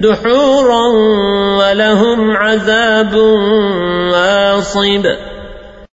دحورا ولهم عذاب واصب.